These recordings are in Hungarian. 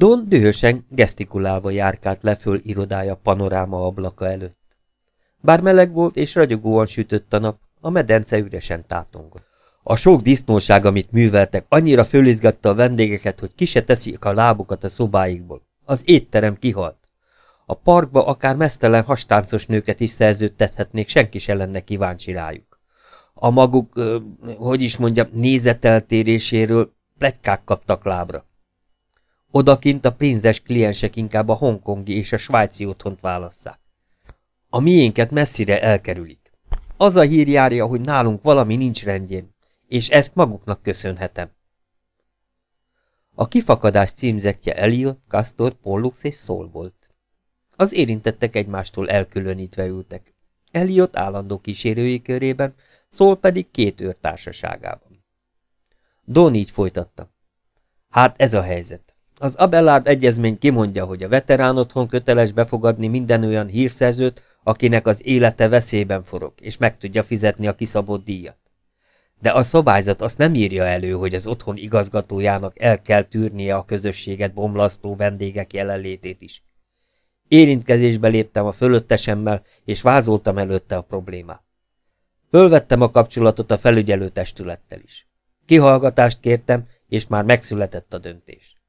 Don dühösen, gesztikulálva járkált le föl irodája panoráma ablaka előtt. Bár meleg volt és ragyogóan sütött a nap, a medence üresen tátongott. A sok disznóság, amit műveltek, annyira fölizgatta a vendégeket, hogy ki se teszik a lábukat a szobáikból. Az étterem kihalt. A parkba akár mesztelen hastáncos nőket is szerződtethetnék, senki se lenne kíváncsi rájuk. A maguk, hogy is mondjam, nézeteltéréséről pletykák kaptak lábra. Odakint a pénzes kliensek inkább a hongkongi és a svájci otthont válasszák. A miénket messzire elkerülik. Az a hír járja, hogy nálunk valami nincs rendjén, és ezt maguknak köszönhetem. A kifakadás címzetje Eliot, Castor, Pollux és Szól volt. Az érintettek egymástól elkülönítve ültek. Eliot állandó kísérői körében, Szól pedig két őr társaságában. Don így folytatta. Hát ez a helyzet. Az Abelard egyezmény kimondja, hogy a veterán otthon köteles befogadni minden olyan hírszerzőt, akinek az élete veszélyben forog, és meg tudja fizetni a kiszabott díjat. De a szabályzat azt nem írja elő, hogy az otthon igazgatójának el kell tűrnie a közösséget bomlasztó vendégek jelenlétét is. Érintkezésbe léptem a fölöttesemmel, és vázoltam előtte a problémát. Fölvettem a kapcsolatot a felügyelő testülettel is. Kihallgatást kértem, és már megszületett a döntés.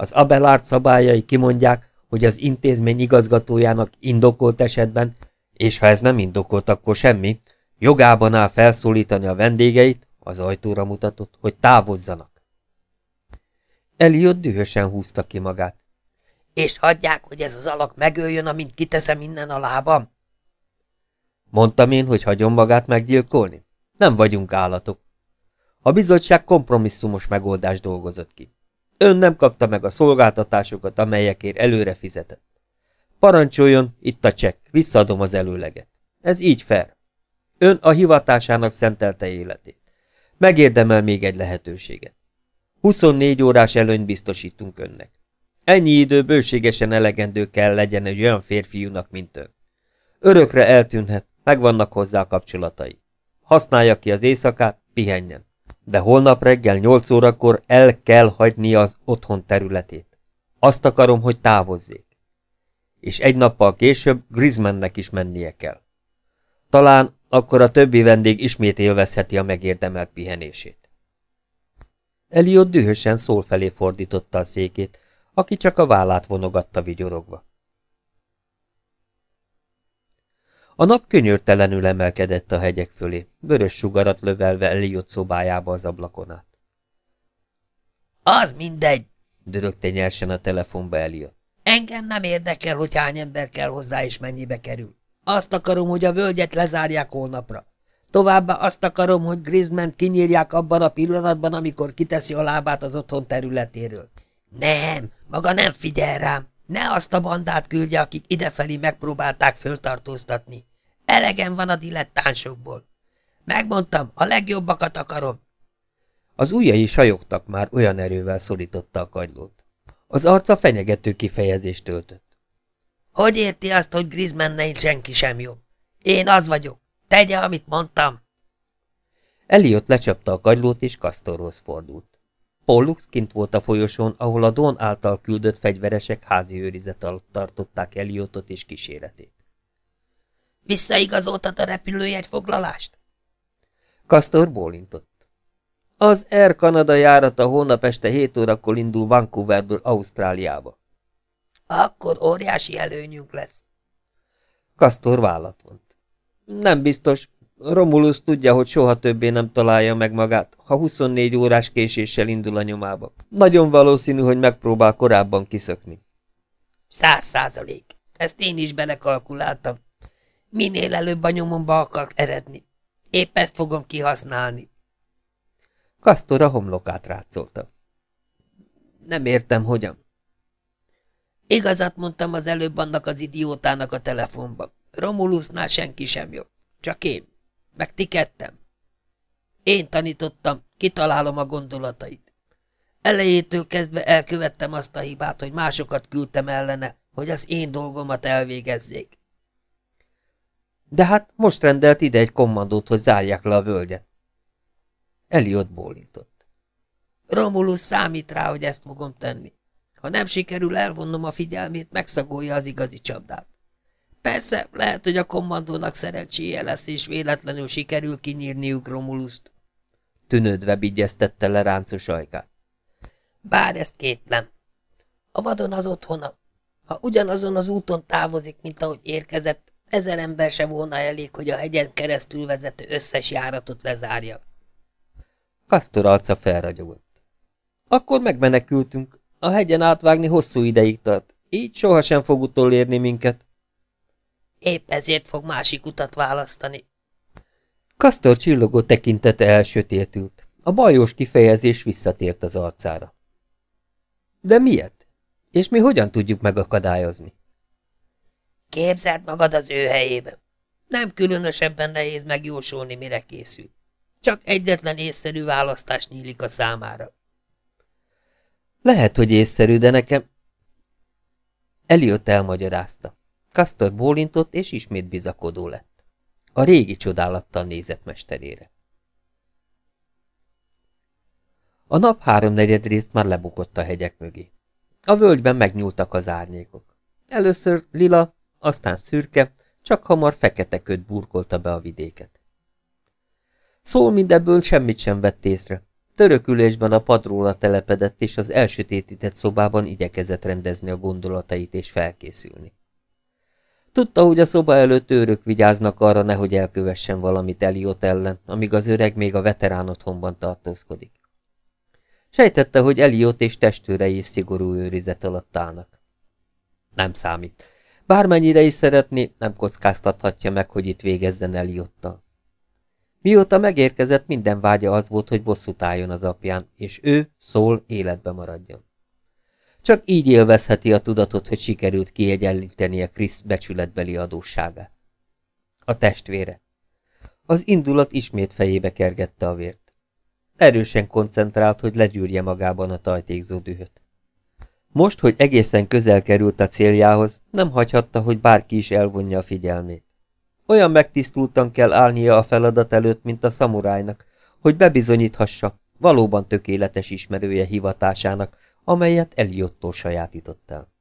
Az Abelard szabályai kimondják, hogy az intézmény igazgatójának indokolt esetben, és ha ez nem indokolt, akkor semmi, jogában áll felszólítani a vendégeit, az ajtóra mutatott, hogy távozzanak. Eliott dühösen húzta ki magát. És hagyják, hogy ez az alak megöljön, amint kiteszem innen a lábam? Mondtam én, hogy hagyom magát meggyilkolni? Nem vagyunk állatok. A bizottság kompromisszumos megoldást dolgozott ki. Ön nem kapta meg a szolgáltatásokat, amelyekért előre fizetett. Parancsoljon, itt a csekk, visszaadom az előleget. Ez így fair. Ön a hivatásának szentelte életét. Megérdemel még egy lehetőséget. 24 órás előnyt biztosítunk önnek. Ennyi idő bőségesen elegendő kell legyen egy olyan férfiúnak, mint ön. Örökre eltűnhet, megvannak hozzá kapcsolatai. Használja ki az éjszakát, pihenjen de holnap reggel nyolc órakor el kell hagyni az otthon területét. Azt akarom, hogy távozzék. És egy nappal később Griezmannnek is mennie kell. Talán akkor a többi vendég ismét élvezheti a megérdemelt pihenését. Eliott dühösen szól felé fordította a székét, aki csak a vállát vonogatta vigyorogva. A nap könyörtelenül emelkedett a hegyek fölé, vörös sugarat lövelve Eliott szobájába az ablakon át. Az mindegy, dörögte nyersen a telefonba Eliott. Engem nem érdekel, hogy hány ember kell hozzá és mennyibe kerül. Azt akarom, hogy a völgyet lezárják holnapra. Továbbá azt akarom, hogy Griezmann kinyírják abban a pillanatban, amikor kiteszi a lábát az otthon területéről. Nem, maga nem figyel rám. Ne azt a bandát küldje, akik idefelé megpróbálták föltartóztatni. Elegem van a dilettánsokból. Megmondtam, a legjobbakat akarom. Az ujjai sajogtak már, olyan erővel szorította a kagylót. Az arca fenyegető kifejezést töltött. Hogy érti azt, hogy Griezmann senki sem jobb? Én az vagyok. Tegye, amit mondtam. Eliott lecsapta a kagylót, és Kastorhoz fordult. Pollux kint volt a folyosón, ahol a Don által küldött fegyveresek házi őrizet alatt tartották Eliottot és kíséretét. Visszaigazoltad a repülőjegy foglalást? Kastor bólintott. Az Air Canada járata hónap este 7 órakor indul Vancouverből Ausztráliába. Akkor óriási előnyünk lesz. Kastor vállat vont. Nem biztos. Romulus tudja, hogy soha többé nem találja meg magát, ha 24 órás késéssel indul a nyomába. Nagyon valószínű, hogy megpróbál korábban kiszökni. Száz százalék. Ezt én is belekalkuláltam. Minél előbb a nyomomba akar eredni. Épp ezt fogom kihasználni. Kastor a homlokát rácolta. Nem értem, hogyan. Igazat mondtam az előbb annak az idiótának a telefonban. Romulusnál senki sem jobb. Csak én. Meg ti kettem. Én tanítottam, kitalálom a gondolatait. Elejétől kezdve elkövettem azt a hibát, hogy másokat küldtem ellene, hogy az én dolgomat elvégezzék. De hát most rendelt ide egy kommandót, hogy zárják le a völgyet. Eliott bólintott. Romulus számít rá, hogy ezt fogom tenni. Ha nem sikerül elvonnom a figyelmét, megszagolja az igazi csapdát. Persze, lehet, hogy a kommandónak szerencséje lesz, és véletlenül sikerül kinyírniuk Romuluszt. Tűnődve bigyeztette le ráncos ajkát. Bár ezt kétlem. A vadon az otthona. Ha ugyanazon az úton távozik, mint ahogy érkezett, ezer ember se volna elég, hogy a hegyen keresztül vezető összes járatot lezárja. Kastor arca felragyogott. Akkor megmenekültünk. A hegyen átvágni hosszú ideig tart. Így sohasem fog utolérni minket. Épp ezért fog másik utat választani. Kastor csillogó tekintete elsötétült. A bajós kifejezés visszatért az arcára. De miért? És mi hogyan tudjuk megakadályozni? Képzeld magad az ő helyébe. Nem különösebben nehéz megjósolni, mire készül. Csak egyetlen észszerű választás nyílik a számára. Lehet, hogy észszerű, de nekem... Eliott elmagyarázta. Kastor bólintott, és ismét bizakodó lett. A régi csodálattal nézett mesterére. A nap háromnegyed részt már lebukott a hegyek mögé. A völgyben megnyúltak az árnyékok. Először lila, aztán szürke, csak hamar fekete köd burkolta be a vidéket. Szól mindebből semmit sem vett észre. Törökülésben a padróra telepedett, és az elsötétített szobában igyekezett rendezni a gondolatait és felkészülni. Tudta, hogy a szoba előtt őrök vigyáznak arra, nehogy elkövessen valamit Eliot ellen, amíg az öreg még a veterán otthonban tartózkodik. Sejtette, hogy Eliot és testőrei is szigorú őrizet alatt állnak. Nem számít. Bármennyire is szeretné, nem kockáztathatja meg, hogy itt végezzen Eliottal. Mióta megérkezett, minden vágya az volt, hogy bosszút álljon az apján, és ő, szól, életbe maradjon. Csak így élvezheti a tudatot, hogy sikerült kiegyenlítenie Krisz becsületbeli adósságát. A testvére. Az indulat ismét fejébe kergette a vért. Erősen koncentrált, hogy legyűrje magában a tajtékzó dühöt. Most, hogy egészen közel került a céljához, nem hagyhatta, hogy bárki is elvonja a figyelmét. Olyan megtisztultan kell állnia a feladat előtt, mint a szamurájnak, hogy bebizonyíthassa, valóban tökéletes ismerője hivatásának, amelyet Eliottól sajátított el.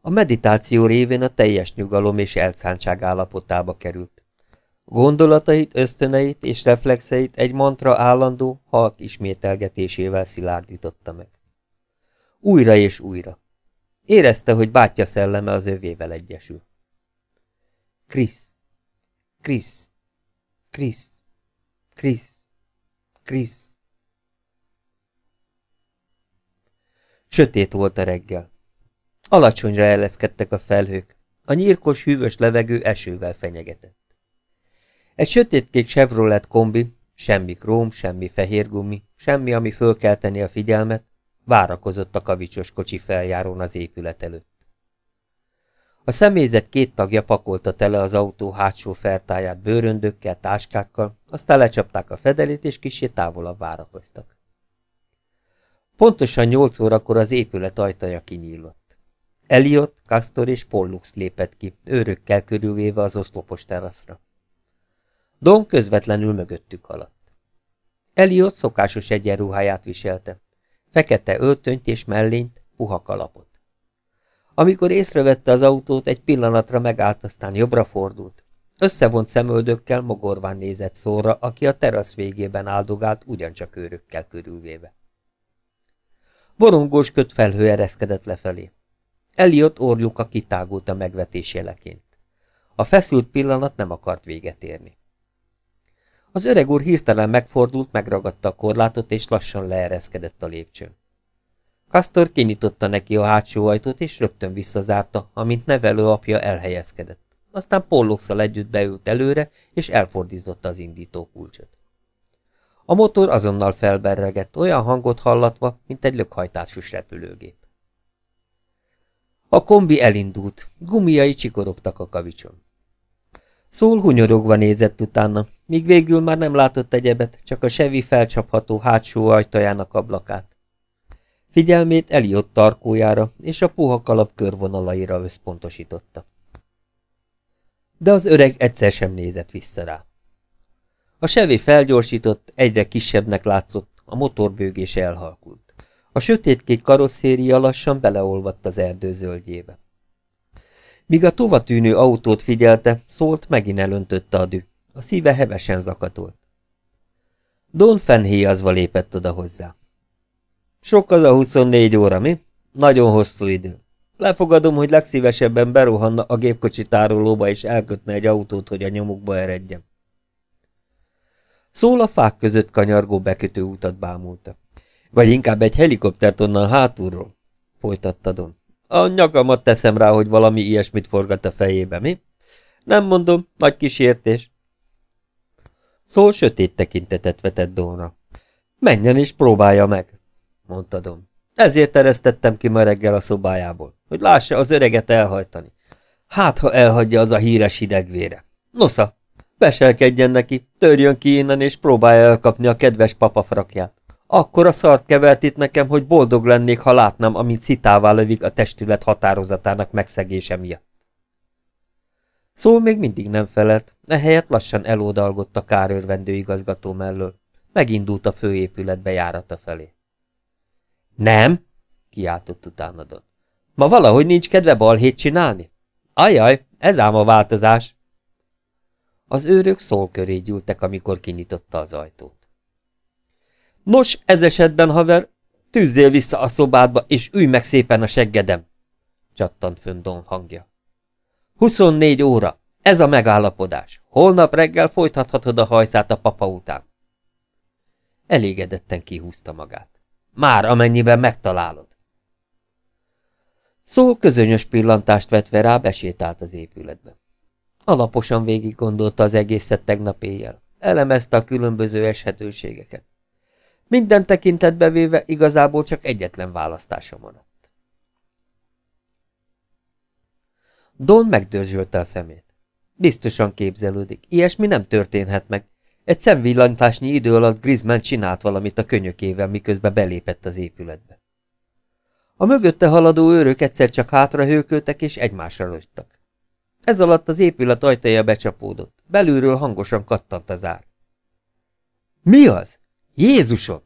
A meditáció révén a teljes nyugalom és elszántság állapotába került. Gondolatait, ösztöneit és reflexeit egy mantra állandó, halk ismételgetésével szilárdította meg. Újra és újra. Érezte, hogy bátyja szelleme az övével egyesül. Krisz, Krisz, Krisz, Krisz, Krisz. Sötét volt a reggel. Alacsonyra eleszkedtek a felhők. A nyírkos, hűvös levegő esővel fenyegetett. Egy sötétkék Chevrolet kombi, semmi króm, semmi fehér gumi, semmi, ami fölkelteni a figyelmet, várakozott a kavicsos kocsi feljárón az épület előtt. A személyzet két tagja pakolta tele az autó hátsó fertáját bőröndökkel, táskákkal, aztán lecsapták a fedelét, és kisé távolabb várakoztak. Pontosan nyolc órakor az épület ajtaja kinyílott. Eliot, Castor és Pollux lépett ki, őrökkel körülvéve az oszlopos teraszra. Don közvetlenül mögöttük haladt. Eliot szokásos egyenruháját viselte, fekete öltönyt és mellényt, puha kalapot. Amikor észrevette az autót, egy pillanatra megállt, aztán jobbra fordult. Összevont szemöldökkel mogorván nézett szóra, aki a terasz végében áldogált, ugyancsak őrökkel körülvéve. Borongós köt felhő ereszkedett lefelé. Eliott orjuka kitágult a megvetés jeleként. A feszült pillanat nem akart véget érni. Az öreg úr hirtelen megfordult, megragadta a korlátot, és lassan leereszkedett a lépcsőn. Kastor kinyitotta neki a hátsó ajtót, és rögtön visszazárta, amint nevelő apja elhelyezkedett. Aztán Polloxal együtt beült előre, és elfordította az indító kulcsot. A motor azonnal felberregett, olyan hangot hallatva, mint egy lökhajtású repülőgép. A kombi elindult, gumiai csikorogtak a kavicson. Szól hunyorogva nézett utána, míg végül már nem látott egyebet, csak a sevi felcsapható hátsó ajtajának ablakát. Figyelmét Eliott tarkójára és a puha kalap körvonalaira összpontosította. De az öreg egyszer sem nézett vissza rá. A sevi felgyorsított, egyre kisebbnek látszott, a motorbőgés elhalkult. A sötétkék karosszéria lassan beleolvadt az erdő zöldjébe. Míg a tovatűnő autót figyelte, szólt, megint elöntötte a dű. A szíve hevesen zakatolt. Don fennhéjazva lépett oda hozzá. Sok az a 24 óra, mi? Nagyon hosszú idő. Lefogadom, hogy legszívesebben berohanna a gépkocsi tárolóba és elkötne egy autót, hogy a nyomukba eredjem. Szól a fák között kanyargó bekötő utat bámulta. Vagy inkább egy helikoptert onnan hátulról, folytatta Don. A nyakamat teszem rá, hogy valami ilyesmit forgat a fejébe, mi? Nem mondom, nagy kísértés. Szól sötét tekintetet vetett Donra. Menjen és próbálja meg, mondta. Ezért eresztettem ki ma reggel a szobájából, hogy lássa az öreget elhajtani. Hát, ha elhagyja az a híres hidegvére. Nosza, veselkedjen neki, törjön ki innen és próbálja elkapni a kedves papafrakját. Akkor a szart kevert itt nekem, hogy boldog lennék, ha látnám, amint szitává lövik a testület határozatának megszegése miatt. Szó még mindig nem felelt, ehelyett lassan elódalgott a kárőrvendő igazgató mellől. Megindult a főépület bejárata felé. Nem, kiáltott utána Don. Ma valahogy nincs kedve balhét csinálni? Ajaj, ez ám a változás. Az őrök szól köré gyűltek, amikor kinyitotta az ajtót. Nos, ez esetben, haver, tűzzél vissza a szobádba, és ülj meg szépen a seggedem, csattant fönn Don hangja. 24 óra, ez a megállapodás. Holnap reggel folytathatod a hajszát a papa után. Elégedetten kihúzta magát. Már amennyiben megtalálod. Szól közönyös pillantást vetve rá besétált az épületbe. Alaposan végig gondolta az egészet tegnap éjjel. Elemezte a különböző eshetőségeket. Minden tekintetbe véve igazából csak egyetlen választása maradt. Don megdörzsölte a szemét. Biztosan képzelődik, ilyesmi nem történhet meg, egy szemvillantásnyi idő alatt Griezmann csinált valamit a könyökével, miközben belépett az épületbe. A mögötte haladó őrök egyszer csak hátra hőköltek és egymásra lőttek. Ez alatt az épület ajtaja becsapódott. Belülről hangosan kattant az ár. Mi az? Jézusom!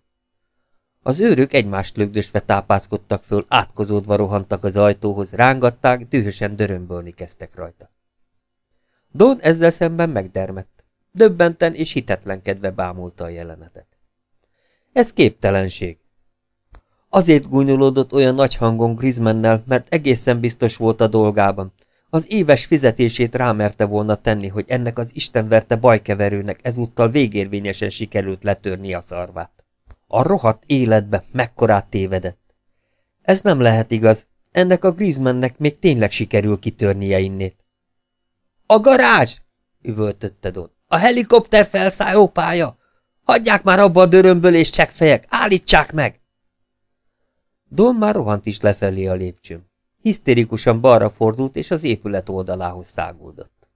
Az őrök egymást lögdösve tápászkodtak föl, átkozódva rohantak az ajtóhoz, rángatták, dühösen dörömbölni kezdtek rajta. Don ezzel szemben megdermett. Döbbenten és hitetlenkedve bámulta a jelenetet. Ez képtelenség. Azért gúnyolódott olyan nagy hangon Griezmannel, mert egészen biztos volt a dolgában. Az éves fizetését rámerte volna tenni, hogy ennek az istenverte bajkeverőnek ezúttal végérvényesen sikerült letörni a szarvát. A rohadt életbe mekkorát tévedett. Ez nem lehet igaz. Ennek a Griezmannnek még tényleg sikerül kitörnie innét. A garázs! üvöltötte Don. A helikopter felszálló pálya! Hagyják már abba a dörömből és csekkfejek! Állítsák meg! Don már rohant is lefelé a lépcsőn. Hisztérikusan balra fordult, és az épület oldalához száguldott.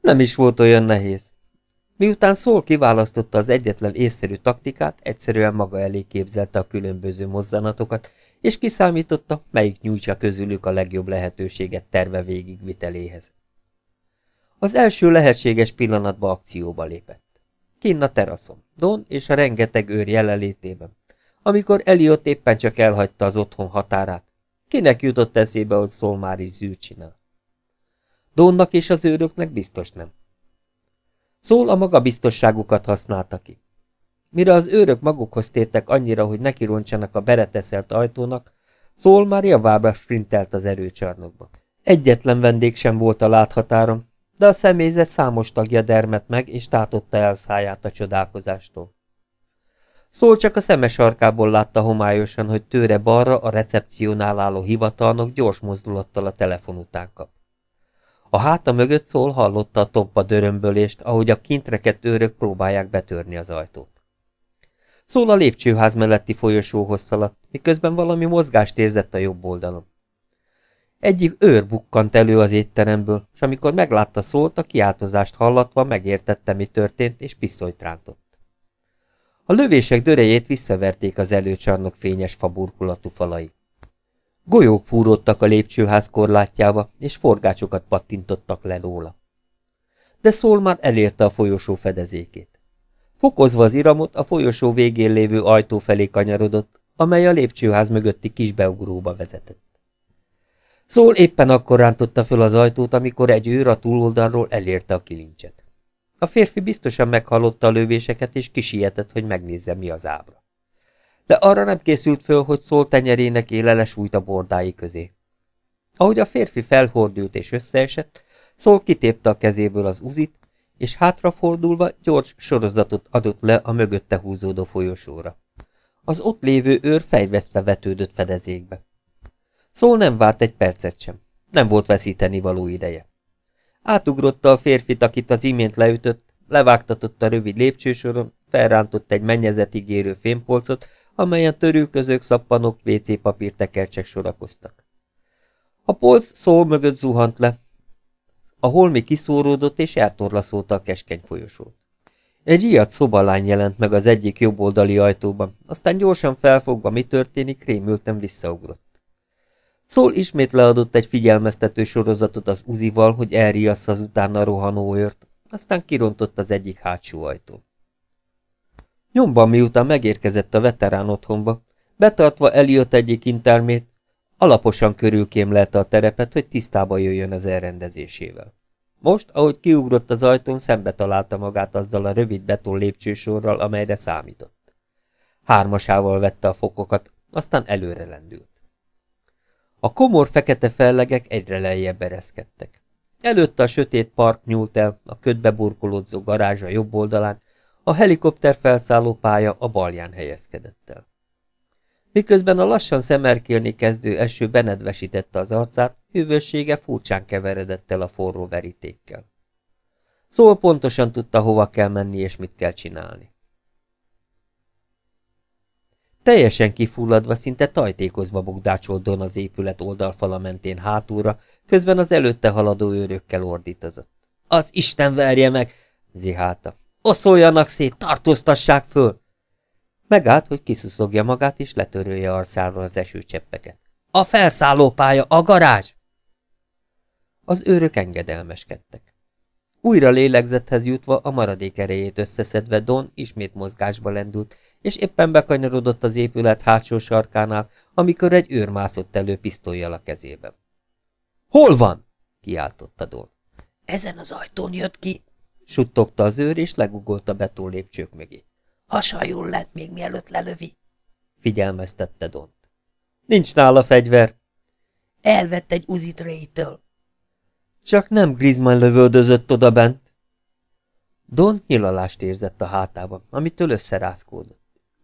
Nem is volt olyan nehéz. Miután Szól kiválasztotta az egyetlen észszerű taktikát, egyszerűen maga elé képzelte a különböző mozzanatokat, és kiszámította, melyik nyújtja közülük a legjobb lehetőséget terve végigviteléhez. Az első lehetséges pillanatba akcióba lépett. Kinn a teraszon, Don és a rengeteg őr jelenlétében. Amikor Eliott éppen csak elhagyta az otthon határát, kinek jutott eszébe, hogy szól már is zűr csinál? Donnak és az őröknek biztos nem. Szól a magabiztosságukat használta ki. Mire az őrök magukhoz tértek annyira, hogy nekironcsanak a bereteszelt ajtónak, Szól már javábbra sprintelt az erőcsarnokba. Egyetlen vendég sem volt a láthatáron, de a személyzet számos tagja dermet meg, és tátotta el száját a csodálkozástól. Szól csak a szemes arkából látta homályosan, hogy tőre balra a recepciónál álló hivatalnok gyors mozdulattal a telefon után kap. A háta mögött szól hallotta a tompa dörömbölést, ahogy a kintreket őrök próbálják betörni az ajtót. Szól a lépcsőház melletti folyosóhoz szaladt, miközben valami mozgást érzett a jobb oldalon. Egyik őr bukkant elő az étteremből, és amikor meglátta szólt, a kiáltozást hallatva megértette, mi történt, és pisztolyt rántott. A lövések dörejét visszaverték az előcsarnok fényes faburkulatú falai. Golyók fúródtak a lépcsőház korlátjába, és forgácsokat pattintottak le róla. De Szól már elérte a folyosó fedezékét. Fokozva az iramot, a folyosó végén lévő ajtó felé kanyarodott, amely a lépcsőház mögötti kis beugróba vezetett. Szól éppen akkor rántotta föl az ajtót, amikor egy őr a túloldalról elérte a kilincset. A férfi biztosan meghallotta a lövéseket, és kisietett, hogy megnézze, mi az ábra. De arra nem készült föl, hogy szól tenyerének élele sújt a bordái közé. Ahogy a férfi felhordult és összeesett, szól kitépte a kezéből az uzit, és hátrafordulva gyors sorozatot adott le a mögötte húzódó folyosóra. Az ott lévő őr fejvesztve vetődött fedezékbe. Szól nem várt egy percet sem. Nem volt veszíteni való ideje. Átugrotta a férfit, akit az imént leütött, levágtatott a rövid lépcsősoron, felrántott egy mennyezetig érő fémpolcot, amelyen törülközők, szappanok, WC papír tekercsek sorakoztak. A polc szól mögött zuhant le. A holmi kiszóródott és eltorlaszolta a keskeny folyosót. Egy riadt szobalány jelent meg az egyik jobboldali ajtóban, aztán gyorsan felfogva, mi történik, rémülten visszaugrott. Szól ismét leadott egy figyelmeztető sorozatot az uzival, hogy elriassza az utána rohanó őrt, aztán kirontott az egyik hátsó ajtó. Nyomban miután megérkezett a veterán otthonba, betartva Eliott egyik intermét, alaposan körülkémlelte a terepet, hogy tisztába jöjjön az elrendezésével. Most, ahogy kiugrott az ajtón, szembe találta magát azzal a rövid beton lépcsősorral, amelyre számított. Hármasával vette a fokokat, aztán előre lendült. A komor fekete fellegek egyre lejjebb ereszkedtek. Előtte a sötét park nyúlt el, a ködbe burkolódzó garázs a jobb oldalán, a helikopter felszálló pálya a balján helyezkedett el. Miközben a lassan szemerkélni kezdő eső benedvesítette az arcát, hűvössége furcsán keveredett el a forró verítékkel. Szól pontosan tudta, hova kell menni és mit kell csinálni. Teljesen kifulladva, szinte tajtékozva bogdácsolt Don az épület oldalfala mentén hátulra, közben az előtte haladó őrökkel ordítozott. Az Isten verje meg! zihálta. Oszoljanak szét, tartóztassák föl! Megállt, hogy kiszuszogja magát, és letörölje arszáról az esőcseppeket. A felszállópálya, a garázs! Az őrök engedelmeskedtek. Újra lélegzethez jutva, a maradék erejét összeszedve Don ismét mozgásba lendült, és éppen bekanyarodott az épület hátsó sarkánál, amikor egy őr mászott elő pisztolyjal a kezében. Hol van? kiáltotta Don. Ezen az ajtón jött ki, suttogta az őr, és legugolt a betón lépcsők mögé. Hasajul lett még mielőtt lelövi, figyelmeztette Dont. Nincs nála fegyver. Elvett egy uzit Ray-től. Csak nem Griezmann lövöldözött oda bent. Don nyilalást érzett a hátában, amitől összerázkódott.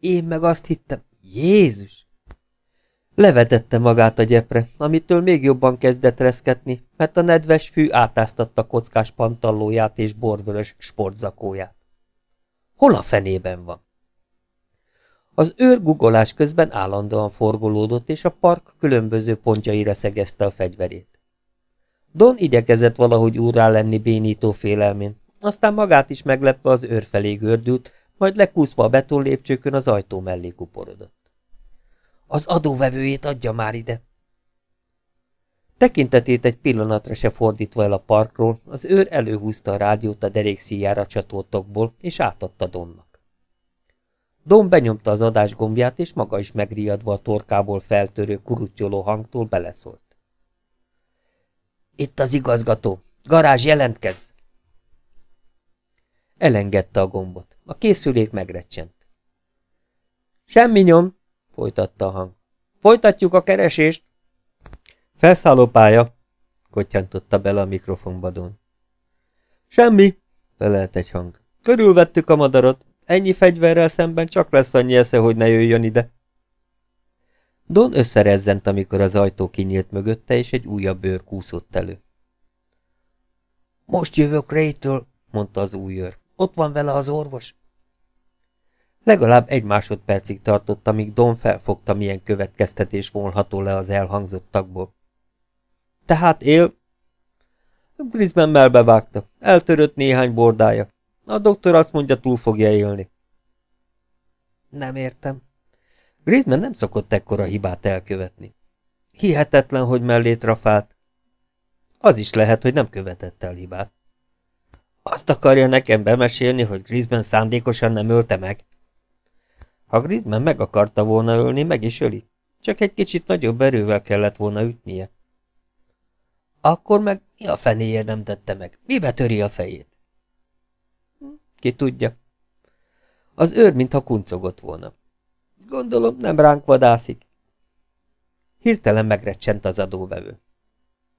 Én meg azt hittem, Jézus! Levetette magát a gyepre, amitől még jobban kezdett reszketni, mert a nedves fű átáztatta kockás pantallóját és borvörös sportzakóját. Hol a fenében van? Az őr gugolás közben állandóan forgolódott, és a park különböző pontjaira szegezte a fegyverét. Don igyekezett valahogy úrá lenni bénító félelmén, aztán magát is meglepve az őr felé gördült, majd lekúszva a betonlépcsőkön az ajtó mellé kuporodott. Az adóvevőjét adja már ide! Tekintetét egy pillanatra se fordítva el a parkról, az őr előhúzta a rádiót a derékszíjára csatoltokból, és átadta Donnak. Don benyomta az adás gombját, és maga is megriadva a torkából feltörő kurutyoló hangtól beleszólt. Itt az igazgató. Garázs jelentkez! Elengedte a gombot. A készülék megrecsent. Semmi nyom, folytatta a hang. Folytatjuk a keresést. Felszállópálya, kottyantotta bele a mikrofonba Don. Semmi, felelt egy hang. Körülvettük a madarat. Ennyi fegyverrel szemben csak lesz annyi esze, hogy ne jöjjön ide. Don összerezzent, amikor az ajtó kinyílt mögötte, és egy újabb bőr kúszott elő. Most jövök Raytől, mondta az új őr. Ott van vele az orvos. Legalább egy másodpercig tartott, amíg Don felfogta, milyen következtetés vonható le az elhangzottakból. Tehát él? Griezmann melbevágta. Eltörött néhány bordája. A doktor azt mondja, túl fogja élni. Nem értem. Griezmann nem szokott ekkora hibát elkövetni. Hihetetlen, hogy mellé trafált. Az is lehet, hogy nem követett el hibát. Azt akarja nekem bemesélni, hogy Grisben szándékosan nem ölte meg? Ha Grisben meg akarta volna ölni, meg is öli. Csak egy kicsit nagyobb erővel kellett volna ütnie. Akkor meg mi a fenéért nem tette meg? Mibe töri a fejét? Ki tudja. Az őr, mintha kuncogott volna. Gondolom, nem ránk vadászik. Hirtelen megrecsent az adóvevő.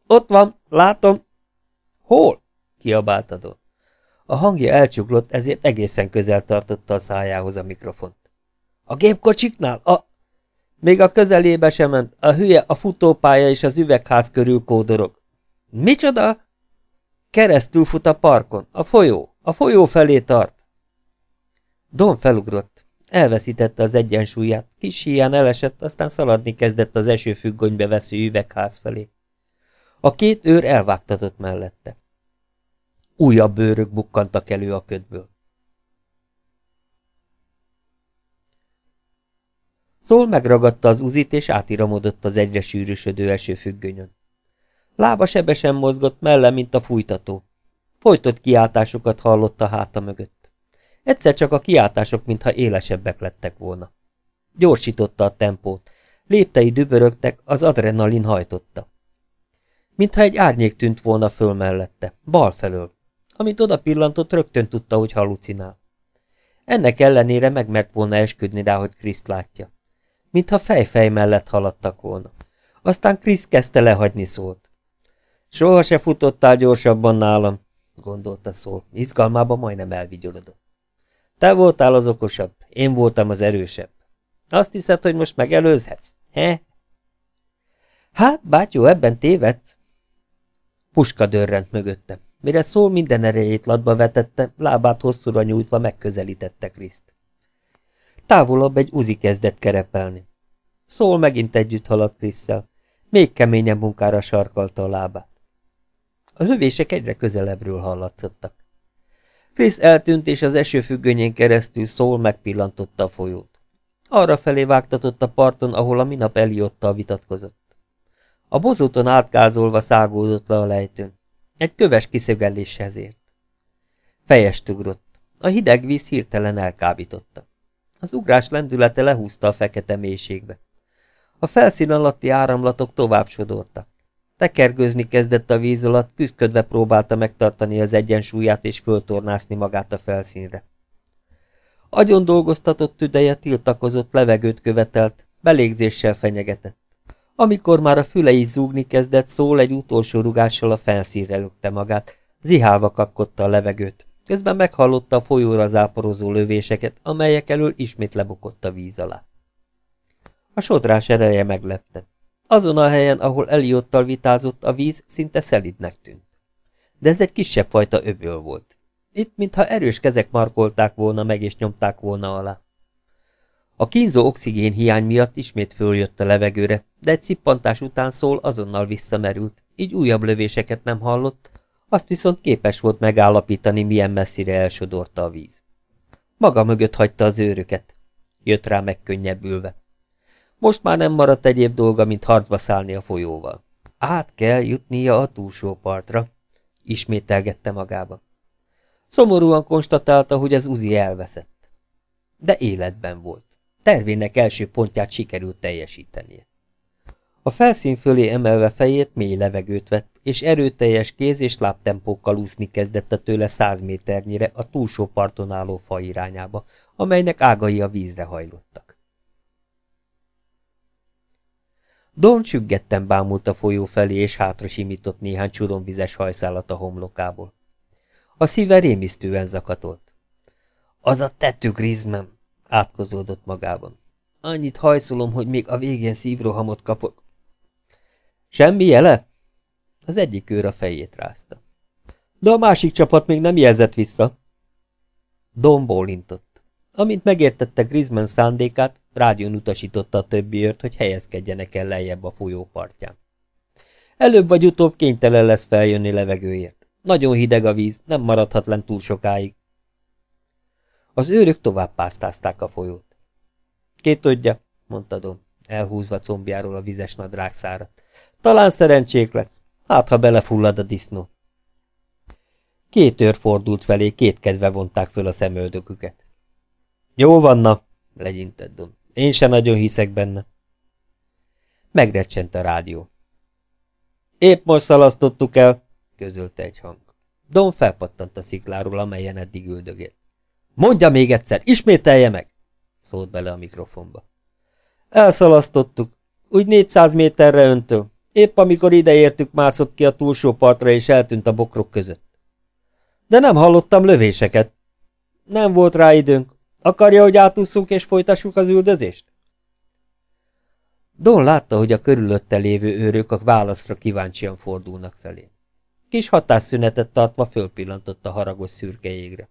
Ott van, látom. Hol? kiabált. A hangja elcsuklott, ezért egészen közel tartotta a szájához a mikrofont. A gépkocsiknál? A... Még a közelébe sem ment. A hülye, a futópálya és az üvegház körül kódorog. Micsoda? Keresztül fut a parkon. A folyó. A folyó felé tart. Don felugrott. Elveszítette az egyensúlyát, kis híján elesett, aztán szaladni kezdett az esőfüggönybe vesző üvegház felé. A két őr elvágtatott mellette. Újabb bőrök bukkantak elő a ködből. Szól megragadta az uzit, és átiramodott az egyre sűrűsödő esőfüggönyön. Lába sebesen mozgott melle, mint a fújtató. Folytott kiáltásokat hallott a háta mögött. Egyszer csak a kiáltások, mintha élesebbek lettek volna. Gyorsította a tempót. Léptei dübörögtek, az adrenalin hajtotta. Mintha egy árnyék tűnt volna föl mellette, bal felől. Amit oda pillantott, rögtön tudta, hogy halucinál. Ennek ellenére megmert volna esküdni rá, hogy Kriszt látja. Mintha fejfej mellett haladtak volna. Aztán Krisz kezdte lehagyni szót. Soha se futottál gyorsabban nálam, gondolta szól. Izgalmában majdnem elvigyorodott. Te voltál az okosabb, én voltam az erősebb. Azt hiszed, hogy most megelőzhetsz? He? Hát, bátyó, ebben tévedsz. Puska dörrent mögötte. Mire szól minden erejét latba vetette, lábát hosszúra nyújtva megközelítette Kriszt. Távolabb egy uzi kezdett kerepelni. Szól megint együtt haladt Krisszel. Még keményebb munkára sarkalta a lábát. A lövések egyre közelebbről hallatszottak. Krisz eltűnt, és az esőfüggönyén keresztül szól megpillantotta a folyót. Arra felé vágtatott a parton, ahol a minap Eliottal vitatkozott. A bozóton átgázolva szágódott le a lejtőn. Egy köves kiszögelléshez ért. Fejest ugrott. A hideg víz hirtelen elkábította. Az ugrás lendülete lehúzta a fekete mélységbe. A felszín alatti áramlatok tovább sodortak. Tekergőzni kezdett a víz alatt, küzdködve próbálta megtartani az egyensúlyát és föltornászni magát a felszínre. Agyon dolgoztatott tüdeje tiltakozott, levegőt követelt, belégzéssel fenyegetett. Amikor már a fülei zúgni kezdett, szól egy utolsó rugással a felszínre lökte magát, zihálva kapkodta a levegőt. Közben meghallotta a folyóra záporozó lövéseket, amelyek elől ismét lebukott a víz alá. A sodrás ereje meglepte. Azon a helyen, ahol Eliottal vitázott, a víz szinte szelidnek tűnt. De ez egy kisebb fajta öböl volt. Itt, mintha erős kezek markolták volna meg és nyomták volna alá. A kínzó oxigén hiány miatt ismét följött a levegőre, de egy cippantás után szól azonnal visszamerült, így újabb lövéseket nem hallott, azt viszont képes volt megállapítani, milyen messzire elsodorta a víz. Maga mögött hagyta az őröket. Jött rá megkönnyebbülve. Most már nem maradt egyéb dolga, mint harcba szállni a folyóval. Át kell jutnia a túlsó partra, ismételgette magába. Szomorúan konstatálta, hogy az uzi elveszett. De életben volt. Tervének első pontját sikerült teljesítenie. A felszín fölé emelve fejét mély levegőt vett, és erőteljes kéz és lábtempókkal úszni kezdett a tőle száz méternyire a túlsó parton álló fa irányába, amelynek ágai a vízre hajlottak. Don csüggetten bámult a folyó felé, és hátra simított néhány csuromvizes hajszálat a homlokából. A szíve rémisztően zakatolt. Az a tettő Grizmem, átkozódott magában. Annyit hajszolom, hogy még a végén szívrohamot kapok. Semmi jele? Az egyik őr a fejét rázta. De a másik csapat még nem jelzett vissza. Don bólintott. Amint megértette Griezmann szándékát, rádión utasította a többi őrt, hogy helyezkedjenek el lejjebb a folyó partján. Előbb vagy utóbb kénytelen lesz feljönni levegőért. Nagyon hideg a víz, nem maradhat lent túl sokáig. Az őrök tovább pásztázták a folyót. Két tudja, mondta Don, elhúzva combjáról a vizes nadrágszárat. Talán szerencsék lesz, hát ha belefullad a disznó. Két őr fordult felé, két kedve vonták föl a szemöldöküket. Jó vanna, legyintett Don. Én se nagyon hiszek benne. Megrecsent a rádió. Épp most szalasztottuk el, közölte egy hang. Don felpattant a szikláról, amelyen eddig üldögélt. Mondja még egyszer, ismételje meg! szólt bele a mikrofonba. Elszalasztottuk, úgy 400 méterre öntől. Épp amikor ideértük, mászott ki a túlsó partra, és eltűnt a bokrok között. De nem hallottam lövéseket. Nem volt rá időnk. Akarja, hogy átúszunk és folytassuk az üldözést? Don látta, hogy a körülötte lévő őrök a válaszra kíváncsian fordulnak felé. Kis hatásszünetet tartva fölpillantott a haragos szürke égre.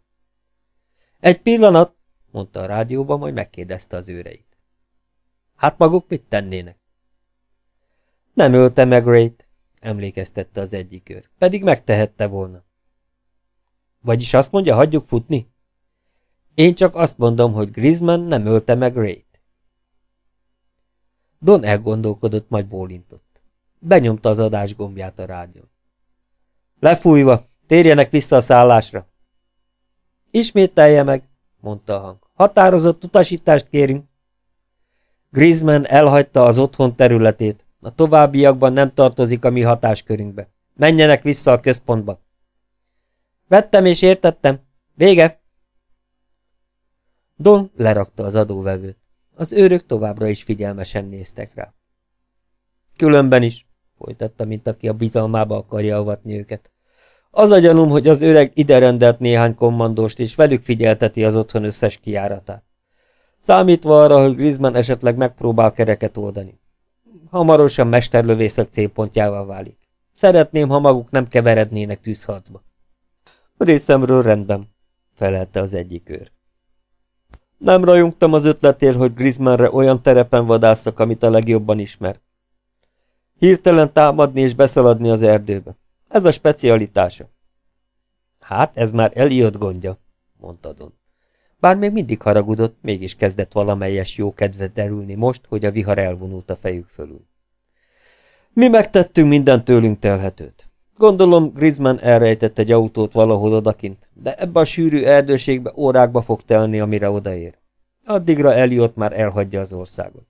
Egy pillanat, mondta a rádióban, majd megkérdezte az őreit. Hát maguk mit tennének? Nem ölte meg Rayt, emlékeztette az egyik őr, pedig megtehette volna. Vagyis azt mondja, hagyjuk futni? Én csak azt mondom, hogy Griezmann nem ölte meg Rayt. Don elgondolkodott, majd bólintott. Benyomta az adás gombját a rádión. Lefújva, térjenek vissza a szállásra. Ismételje meg, mondta a hang. Határozott utasítást kérünk. Griezmann elhagyta az otthon területét. A továbbiakban nem tartozik a mi hatáskörünkbe. Menjenek vissza a központba. Vettem és értettem. Vége! Don lerakta az adóvevőt. Az őrök továbbra is figyelmesen néztek rá. Különben is, folytatta, mint aki a bizalmába akarja avatni őket. Az a gyanúm, hogy az öreg ide rendelt néhány kommandóst, és velük figyelteti az otthon összes kiáratát. Számítva arra, hogy Griezmann esetleg megpróbál kereket oldani. Hamarosan mesterlövészek célpontjává válik. Szeretném, ha maguk nem keverednének tűzharcba. Részemről rendben, felelte az egyik őr. Nem rajongtam az ötletért, hogy Griezmannre olyan terepen vadászak, amit a legjobban ismer. Hirtelen támadni és beszaladni az erdőbe. Ez a specialitása. Hát, ez már Eliott gondja, mondta Don. Bár még mindig haragudott, mégis kezdett valamelyes jó kedvet derülni most, hogy a vihar elvonult a fejük fölül. Mi megtettünk minden tőlünk telhetőt. Gondolom, Griezmann elrejtett egy autót valahol odakint, de ebbe a sűrű erdőségbe órákba fog telni, amire odaér. Addigra Eliott már elhagyja az országot.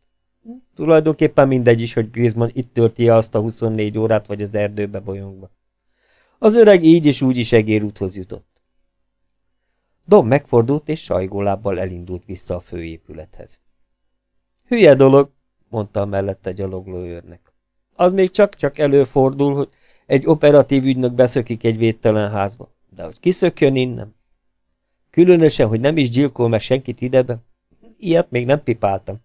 Tulajdonképpen mindegy is, hogy Griezmann itt tölti azt a 24 órát, vagy az erdőbe bolyongva. Az öreg így és úgy is egérúthoz jutott. Dom megfordult, és sajgólábbal elindult vissza a főépülethez. Hülye dolog, mondta a mellette gyalogló őrnek. Az még csak-csak előfordul, hogy egy operatív ügynök beszökik egy védtelen házba, de hogy kiszökjön innen? Különösen, hogy nem is gyilkol meg senkit idebe? Ilyet még nem pipáltam.